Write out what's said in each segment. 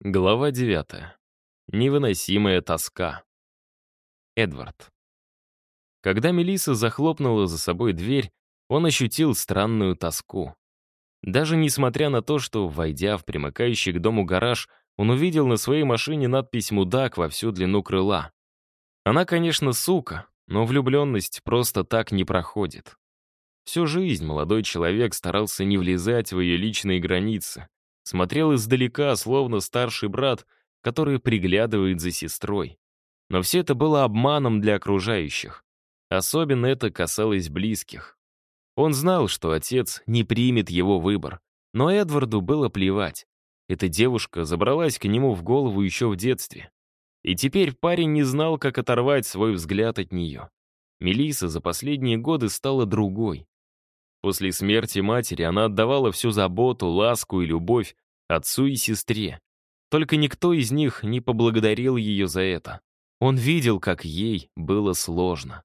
Глава 9. Невыносимая тоска. Эдвард. Когда Мелиса захлопнула за собой дверь, он ощутил странную тоску. Даже несмотря на то, что, войдя в примыкающий к дому гараж, он увидел на своей машине надпись «Мудак» во всю длину крыла. Она, конечно, сука, но влюбленность просто так не проходит. Всю жизнь молодой человек старался не влезать в ее личные границы, Смотрел издалека, словно старший брат, который приглядывает за сестрой. Но все это было обманом для окружающих. Особенно это касалось близких. Он знал, что отец не примет его выбор, но Эдварду было плевать. Эта девушка забралась к нему в голову еще в детстве. И теперь парень не знал, как оторвать свой взгляд от нее. Мелиса за последние годы стала другой. После смерти матери она отдавала всю заботу, ласку и любовь отцу и сестре. Только никто из них не поблагодарил ее за это. Он видел, как ей было сложно.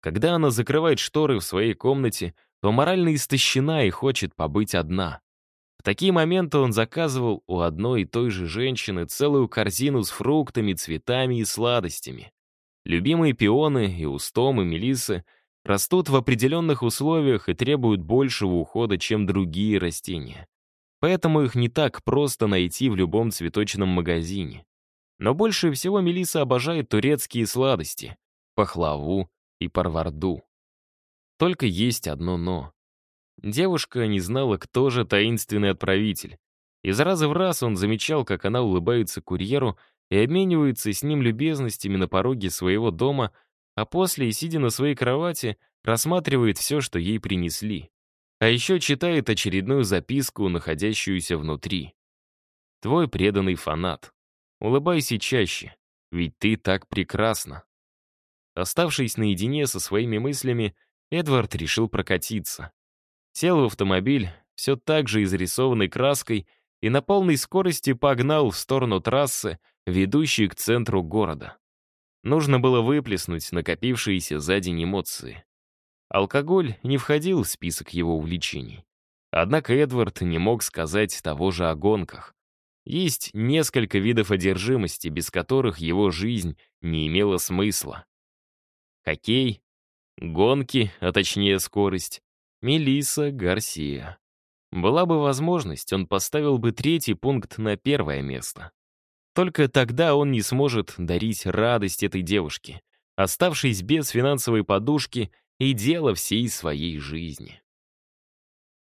Когда она закрывает шторы в своей комнате, то морально истощена и хочет побыть одна. В такие моменты он заказывал у одной и той же женщины целую корзину с фруктами, цветами и сладостями. Любимые пионы и устомы мелисы растут в определенных условиях и требуют большего ухода, чем другие растения. Поэтому их не так просто найти в любом цветочном магазине. Но больше всего Мелиса обожает турецкие сладости, пахлаву и парварду. Только есть одно «но». Девушка не знала, кто же таинственный отправитель. Из раза в раз он замечал, как она улыбается курьеру и обменивается с ним любезностями на пороге своего дома, а после, сидя на своей кровати, рассматривает все, что ей принесли. А еще читает очередную записку, находящуюся внутри. Твой преданный фанат. Улыбайся чаще, ведь ты так прекрасна. Оставшись наедине со своими мыслями, Эдвард решил прокатиться. Сел в автомобиль, все так же изрисованной краской, и на полной скорости погнал в сторону трассы, ведущей к центру города. Нужно было выплеснуть накопившиеся за день эмоции. Алкоголь не входил в список его увлечений. Однако Эдвард не мог сказать того же о гонках. Есть несколько видов одержимости, без которых его жизнь не имела смысла. Хоккей, гонки, а точнее скорость, Мелиса Гарсия. Была бы возможность, он поставил бы третий пункт на первое место. Только тогда он не сможет дарить радость этой девушке, оставшись без финансовой подушки и дело всей своей жизни.